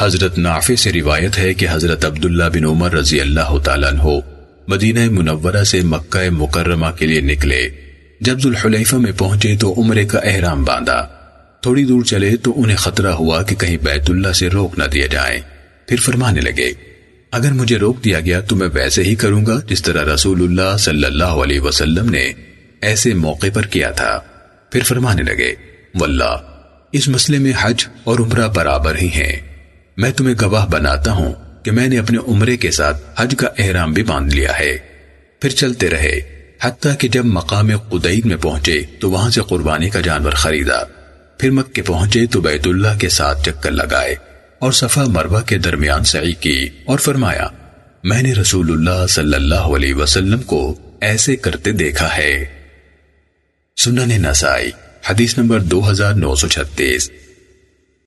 حضرت نافع سے روایت ہے کہ حضرت عبداللہ بن عمر رضی اللہ تعالیٰ عنہ مدینہ منورہ سے مکہ مکرمہ کے لیے نکلے۔ جب ذوالحلیفہ میں پہنچے تو عمرے کا احرام باندھا۔ تھوڑی دور چلے تو انہیں خطرہ ہوا کہ کہیں بیت اللہ سے روک نہ دیا جائے۔ پھر فرمانے لگے، اگر مجھے روک دیا گیا تو میں ویسے ہی کروں گا جس طرح رسول اللہ صلی اللہ علیہ وسلم نے ایسے موقع پر کیا تھا۔ پھر فرمانے لگے، واللہ، اس مسئلے میں حج اور عمرہ برابر ہی ہیں۔ میں تمہیں گواہ بناتا ہوں کہ میں نے اپنے عمرے کے ساتھ حج کا احرام بھی باندھ لیا ہے۔ پھر چلتے رہے، حتیٰ کہ جب مقام قدید میں پہنچے تو وہاں سے قربانی کا جانور خریدا۔ پھر مکہ پہنچے تو بیت اللہ کے ساتھ چکر لگائے اور صفا مروہ کے درمیان سعی کی اور فرمایا، میں نے رسول اللہ صلی اللہ علیہ وسلم کو ایسے کرتے دیکھا ہے۔ سنن نسائی، حدیث نمبر دو ہزار نو سو چھتیس۔